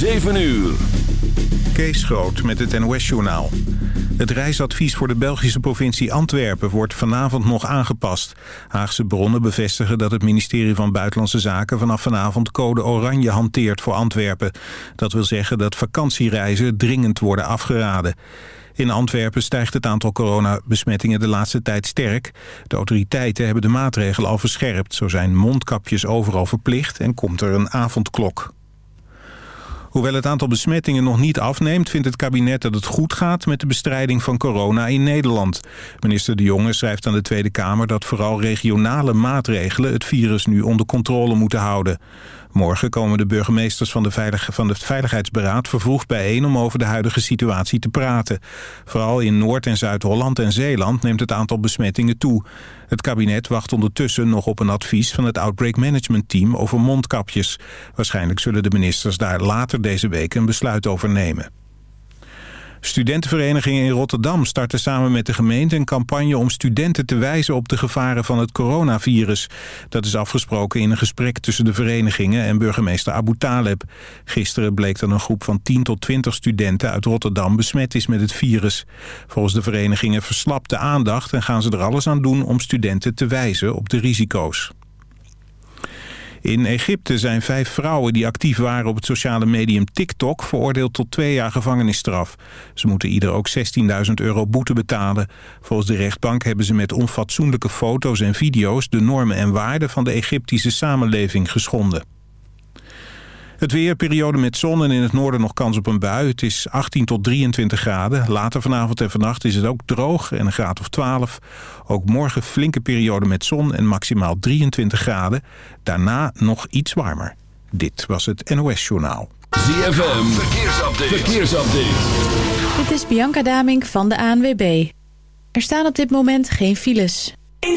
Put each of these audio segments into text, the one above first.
7 uur. Kees Groot met het NOS-journaal. Het reisadvies voor de Belgische provincie Antwerpen wordt vanavond nog aangepast. Haagse bronnen bevestigen dat het ministerie van Buitenlandse Zaken vanaf vanavond code oranje hanteert voor Antwerpen. Dat wil zeggen dat vakantiereizen dringend worden afgeraden. In Antwerpen stijgt het aantal coronabesmettingen de laatste tijd sterk. De autoriteiten hebben de maatregelen al verscherpt. Zo zijn mondkapjes overal verplicht en komt er een avondklok. Hoewel het aantal besmettingen nog niet afneemt... vindt het kabinet dat het goed gaat met de bestrijding van corona in Nederland. Minister De Jonge schrijft aan de Tweede Kamer... dat vooral regionale maatregelen het virus nu onder controle moeten houden. Morgen komen de burgemeesters van, de Veilig van Veiligheidsberaad vervroegd bijeen om over de huidige situatie te praten. Vooral in Noord- en Zuid-Holland en Zeeland neemt het aantal besmettingen toe. Het kabinet wacht ondertussen nog op een advies van het Outbreak Management Team over mondkapjes. Waarschijnlijk zullen de ministers daar later deze week een besluit over nemen. Studentenverenigingen in Rotterdam starten samen met de gemeente een campagne om studenten te wijzen op de gevaren van het coronavirus. Dat is afgesproken in een gesprek tussen de verenigingen en burgemeester Abu Taleb. Gisteren bleek dat een groep van 10 tot 20 studenten uit Rotterdam besmet is met het virus. Volgens de verenigingen verslapt de aandacht en gaan ze er alles aan doen om studenten te wijzen op de risico's. In Egypte zijn vijf vrouwen die actief waren op het sociale medium TikTok... veroordeeld tot twee jaar gevangenisstraf. Ze moeten ieder ook 16.000 euro boete betalen. Volgens de rechtbank hebben ze met onfatsoenlijke foto's en video's... de normen en waarden van de Egyptische samenleving geschonden. Het weer, periode met zon en in het noorden nog kans op een bui. Het is 18 tot 23 graden. Later vanavond en vannacht is het ook droog en een graad of 12. Ook morgen flinke periode met zon en maximaal 23 graden. Daarna nog iets warmer. Dit was het NOS Journaal. ZFM, verkeersupdate. verkeersupdate. Dit is Bianca Damink van de ANWB. Er staan op dit moment geen files. In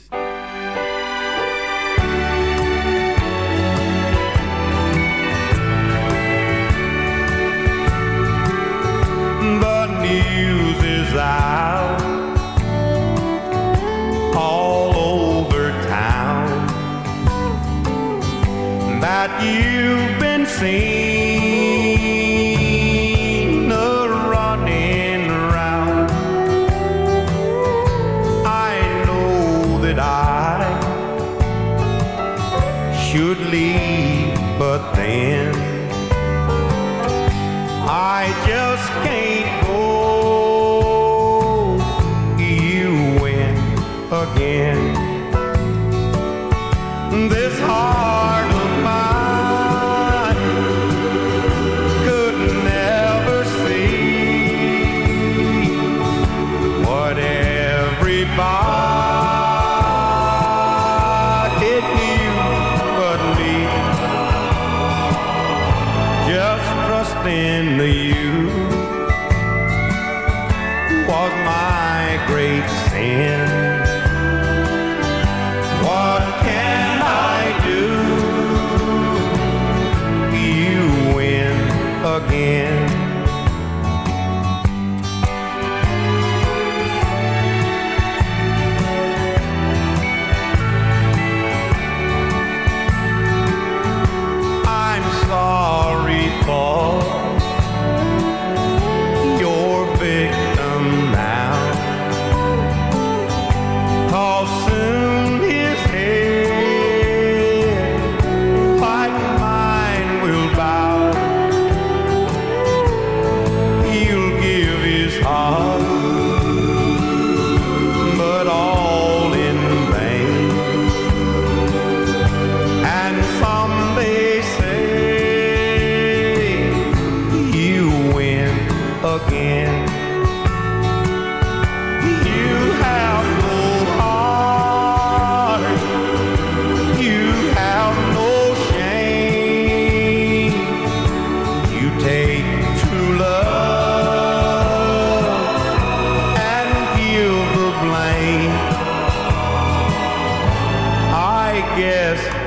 News is out all over town that you've been seen a running around. I know that I should leave, but then. I just can't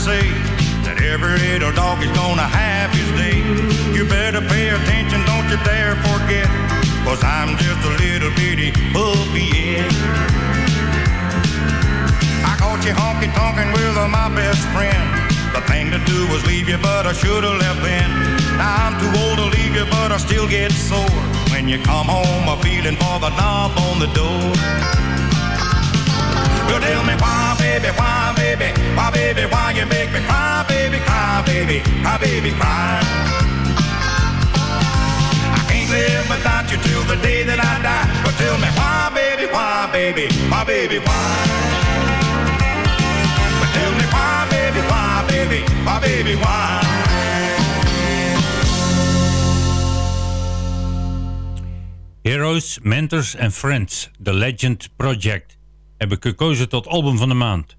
say that every little dog is gonna have his day. You better pay attention, don't you dare forget, cause I'm just a little bitty puppy, I caught you honky-tonkin' with my best friend. The thing to do was leave you, but I should've left then. Now I'm too old to leave you, but I still get sore when you come home. I'm feeling for the knob on the door. Well, tell me why, baby, why? baby, baby, why you make me cry, baby, cry, baby, my baby, cry. I can't live without you till the day that I die. But tell me why, baby, why, baby, my baby, why? But tell me why, baby, why, baby, why, baby, why? Heroes, Mentors and Friends, The Legend Project, heb ik gekozen tot album van de maand.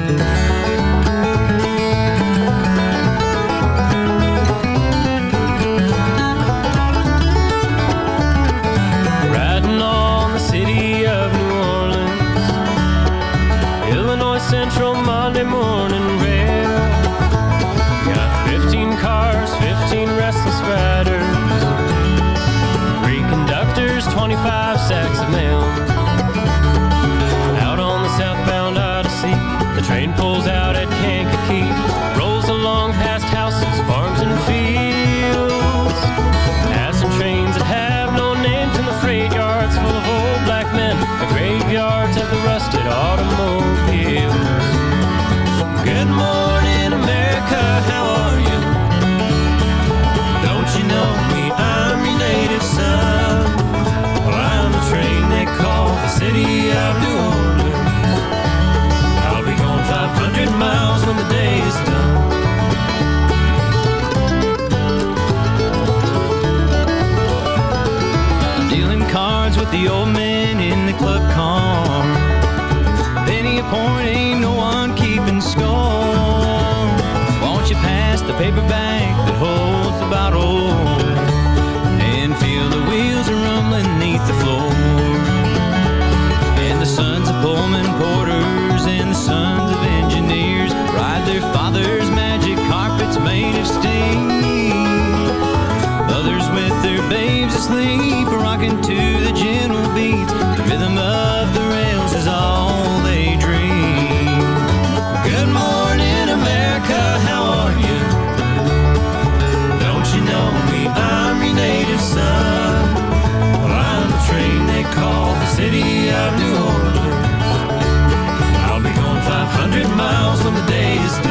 Paper bag that holds the bottle and feel the wheels are rumbling neath the floor? And the sons of Pullman porters and the sons of engineers ride their father's magic carpets made of steam Others with their babes asleep, rocking to the gentle beat. The rhythm of the rails is all New Orleans. I'll be going 500 miles when the day is done.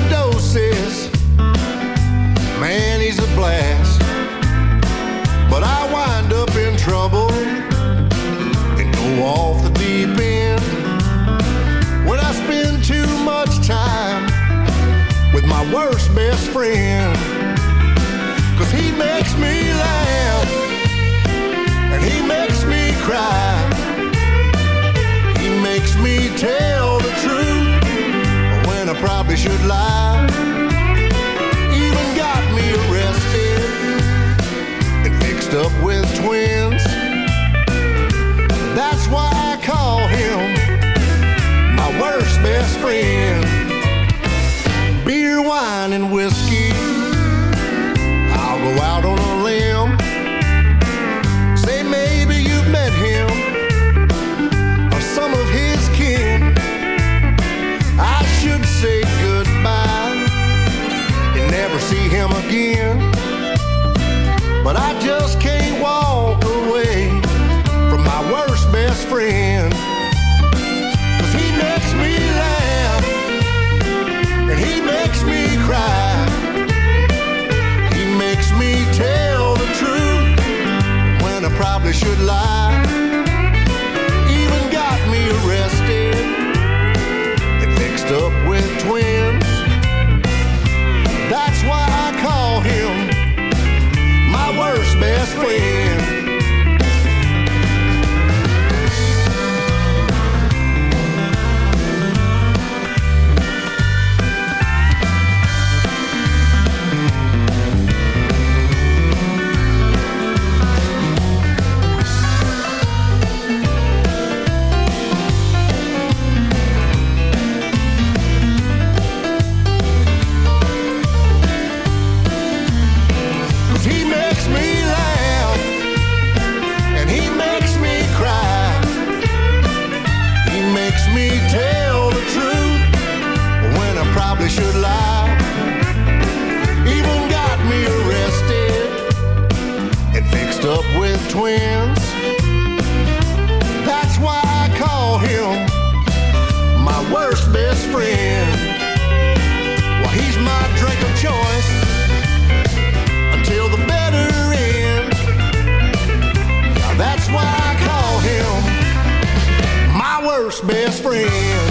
Man, he's a blast. But I wind up in trouble and go off the deep end when I spend too much time with my worst best friend. Cause he makes me laugh. And fixed up with twins. That's why I call him my worst best friend. Well, he's my drink of choice until the better end. Now that's why I call him my worst best friend.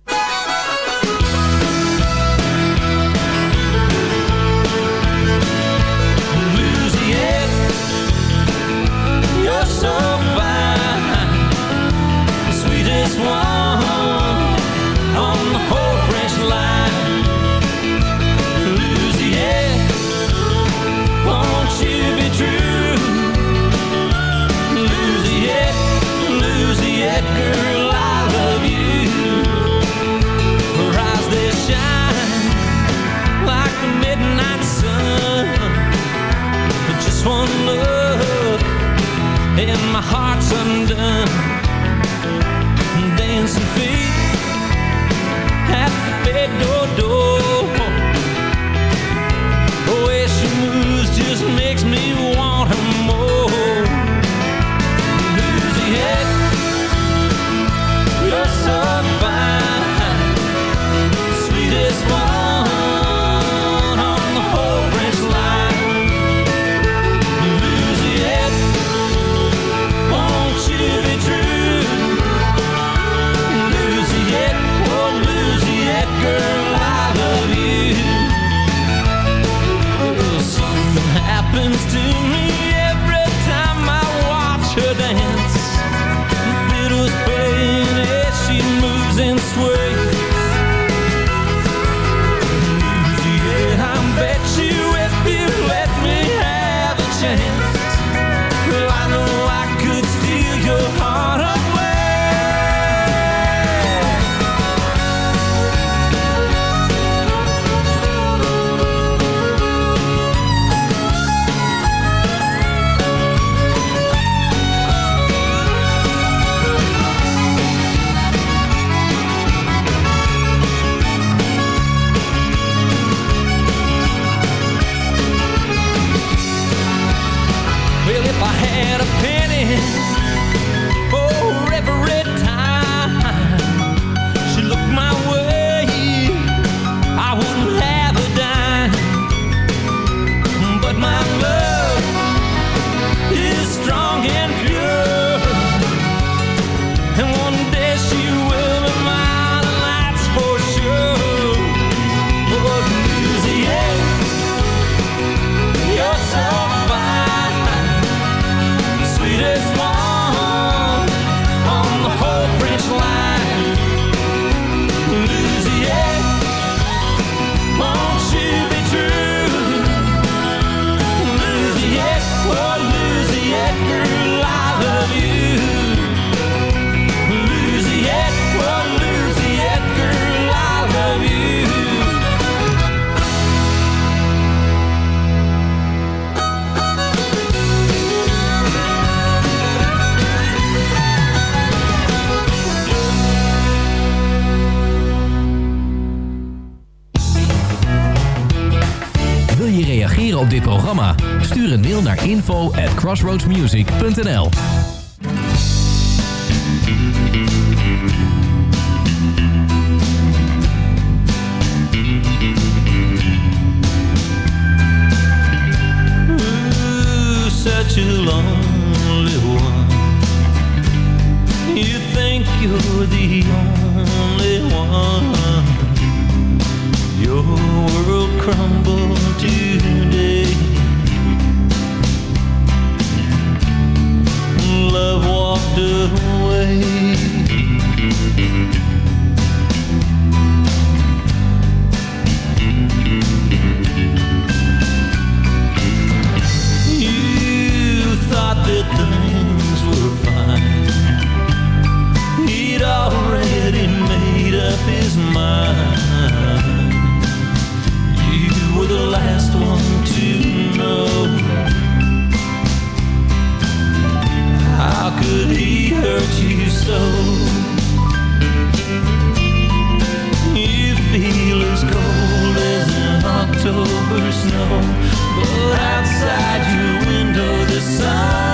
Amsterdam je reageren op dit programma? Stuur een mail naar info at crossroadsmusic.nl Such a lonely one You think you're the only world crumble today. Love walked away. should he hurt you so? You feel as cold as an October snow, but outside your window the sun.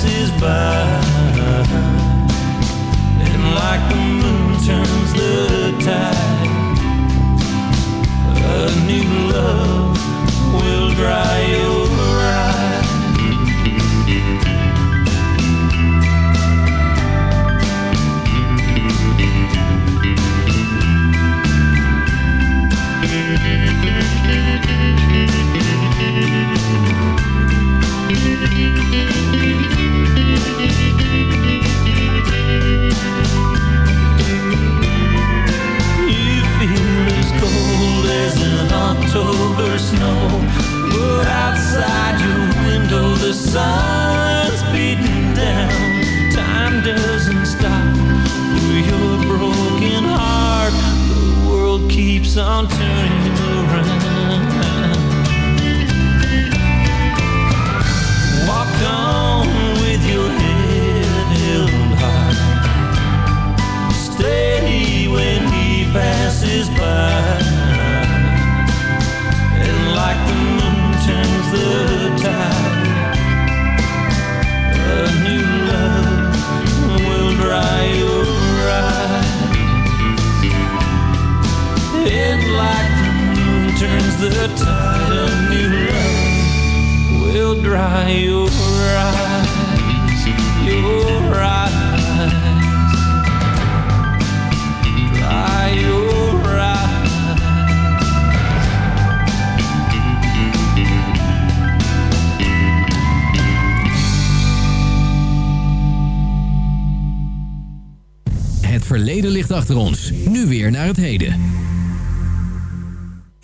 passes by. And like the moon turns the tide.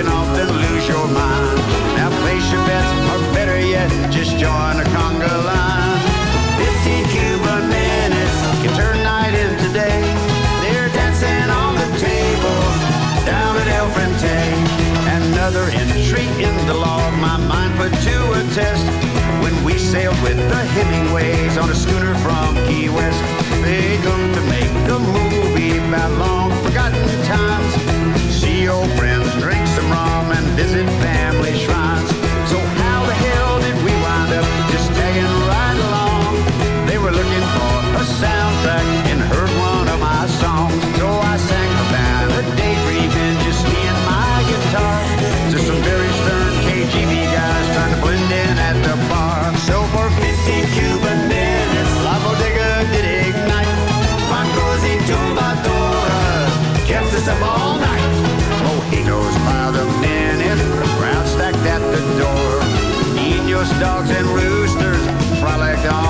can often lose your mind. Now place your bets, or better yet, just join a conga line. Fifteen Cuban minutes can turn night into day. They're dancing on the tables down at El Frente. Another entry in the log, my mind put to a test. When we sailed with the Hemingways on a schooner from Key West, they come to make a movie about long forgotten times friends, drink some rum and visit family shrines. dogs and roosters frolicked on.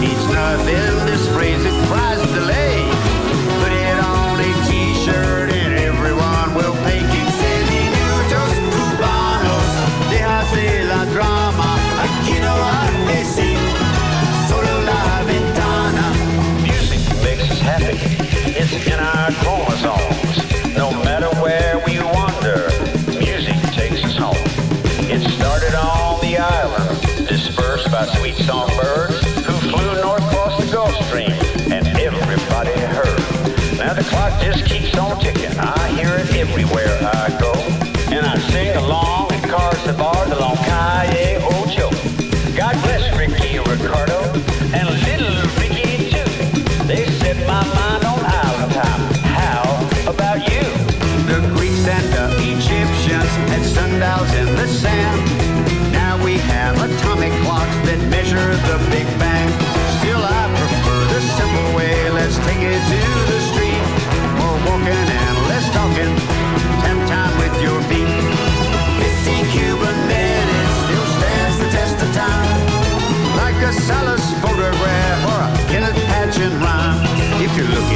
Needs nothing. this phrase, it cries. Like a Salas photograph or a Kenneth Patchen rhyme. If you're looking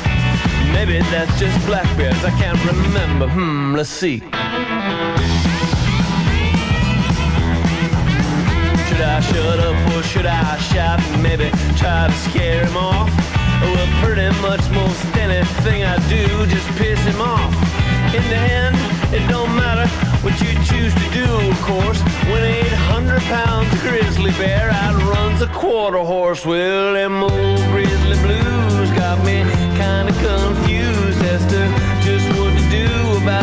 Maybe that's just black bears. I can't remember. Hmm, let's see. Should I shut up or should I shout maybe try to scare him off? Well, pretty much most anything I do just piss him off. In the end, it don't matter what you choose to do, of course. When 800 pounds grizzly bear outruns a quarter horse, well, them old grizzly blues got me kinda confused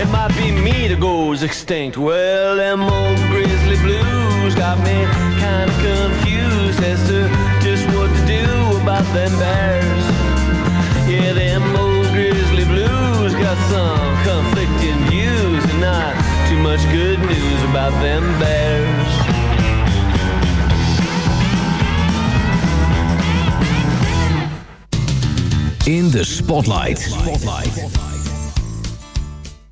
It might be me that goes extinct. Well, them old grizzly blues got me kinda confused as to just what to do about them bears. Yeah, them old grizzly blues got some conflicting views and not too much good news about them bears. In de Spotlight.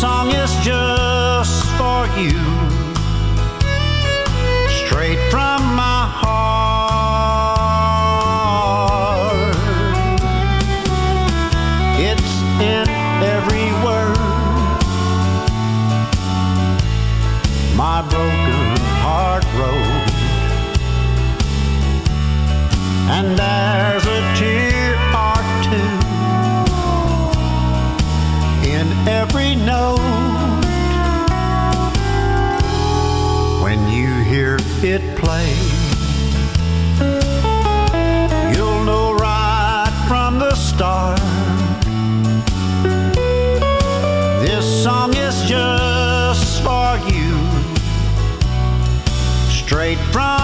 Song is just for you, straight from it play. You'll know right from the start. This song is just for you. Straight from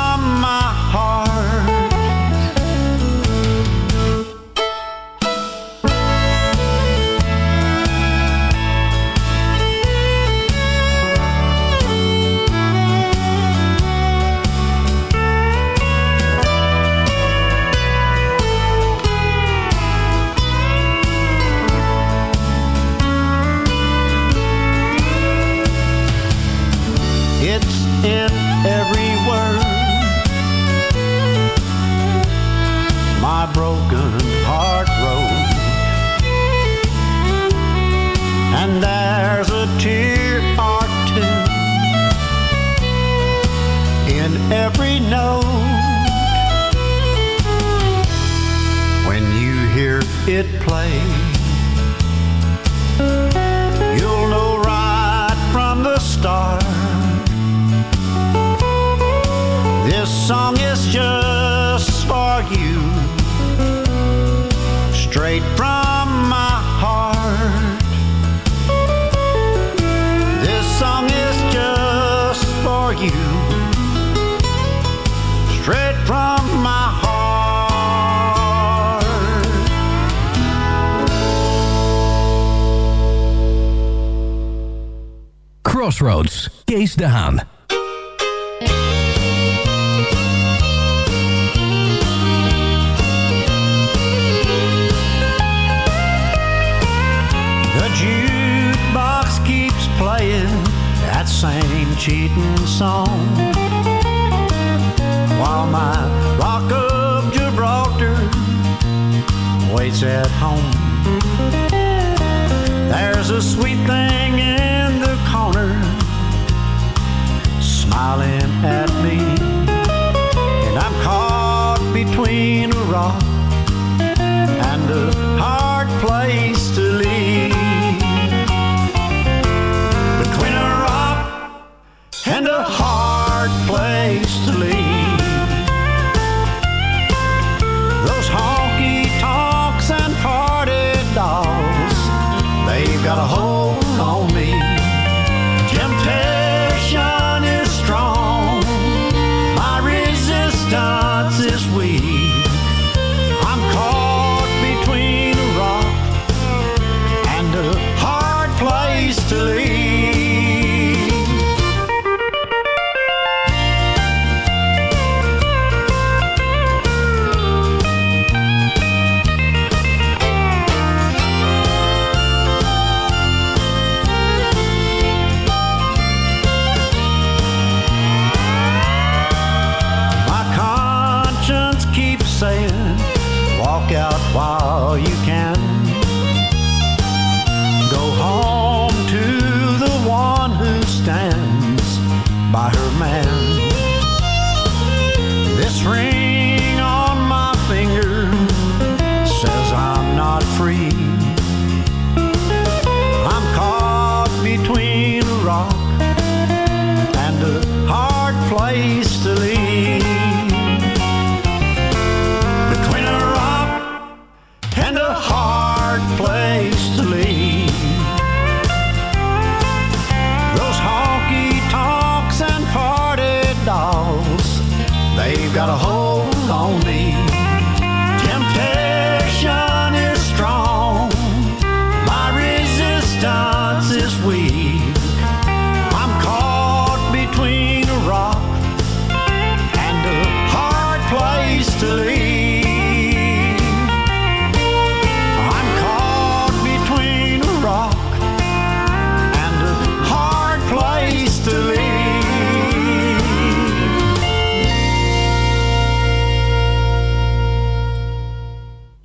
at home. There's a sweet thing got a hole.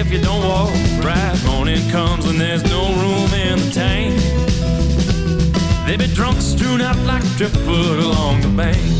if you don't walk right. Morning comes when there's no room in the tank. They be drunk, strewn out like driftwood along the bank.